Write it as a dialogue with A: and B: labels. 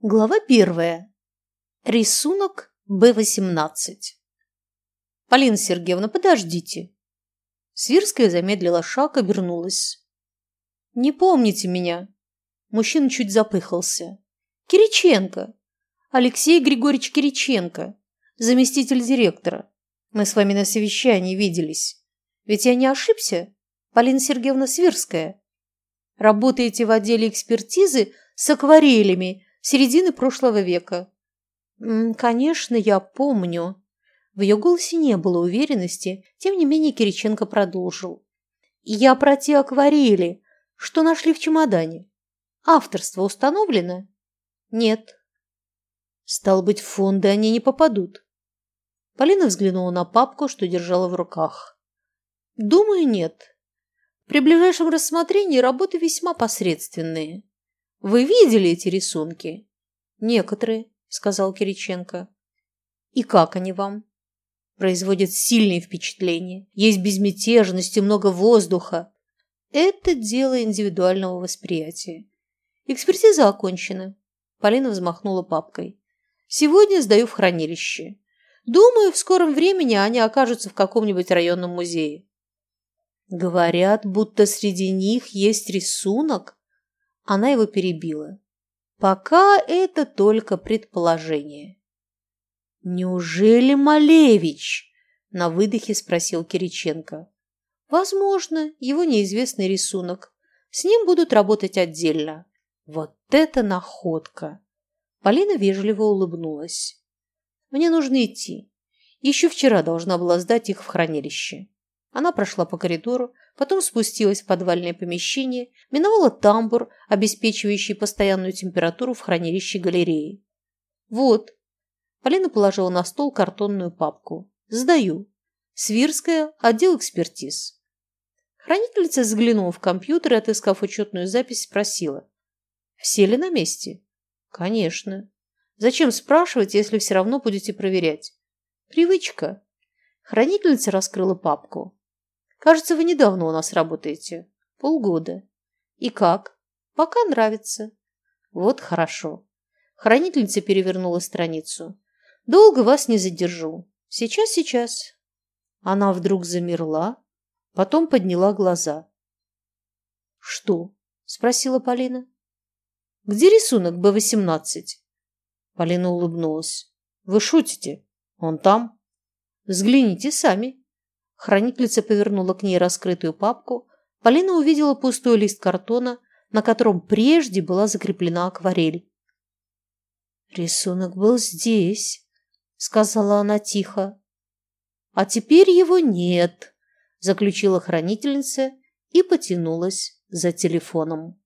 A: Глава первая. Рисунок Б-18. Полина Сергеевна, подождите. Свирская замедлила шаг, обернулась. Не помните меня? Мужчина чуть запыхался. Кириченко. Алексей Григорьевич Кириченко, заместитель директора. Мы с вами на совещании виделись. Ведь я не ошибся? Полина Сергеевна Свирская. Работаете в отделе экспертизы с акварелями середины прошлого века. «Конечно, я помню». В ее голосе не было уверенности, тем не менее Кириченко продолжил. «Я про те акварели, что нашли в чемодане. Авторство установлено?» «Нет». «Стал быть, в фонды они не попадут». Полина взглянула на папку, что держала в руках. «Думаю, нет. При ближайшем рассмотрении работы весьма посредственные. Вы видели эти рисунки? Некоторые, сказал Кириченко. И как они вам? Производят сильные впечатления. Есть безмятежность и много воздуха. Это дело индивидуального восприятия. Экспертиза окончена. Полина взмахнула папкой. Сегодня сдаю в хранилище. Думаю, в скором времени они окажутся в каком-нибудь районном музее. Говорят, будто среди них есть рисунок, она его перебила. Пока это только предположение. «Неужели Малевич?» – на выдохе спросил Кириченко. «Возможно, его неизвестный рисунок. С ним будут работать отдельно. Вот это находка!» Полина вежливо улыбнулась. «Мне нужно идти. Еще вчера должна была сдать их в хранилище». Она прошла по коридору, потом спустилась в подвальное помещение, миновала тамбур, обеспечивающий постоянную температуру в хранилище галереи. «Вот». Полина положила на стол картонную папку. «Сдаю. Свирская, отдел экспертиз». Хранительница взглянула в компьютер и, отыскав учетную запись, спросила. «Все ли на месте?» «Конечно. Зачем спрашивать, если все равно будете проверять?» «Привычка». Хранительница раскрыла папку. Кажется, вы недавно у нас работаете. Полгода. И как? Пока нравится. Вот хорошо. Хранительница перевернула страницу. Долго вас не задержу. Сейчас, сейчас. Она вдруг замерла, потом подняла глаза. Что? Спросила Полина. Где рисунок Б-18? Полина улыбнулась. Вы шутите? Он там. Взгляните сами. Хранительница повернула к ней раскрытую папку. Полина увидела пустой лист картона, на котором прежде была закреплена акварель. «Рисунок был здесь», — сказала она тихо. «А теперь его нет», — заключила хранительница и потянулась за телефоном.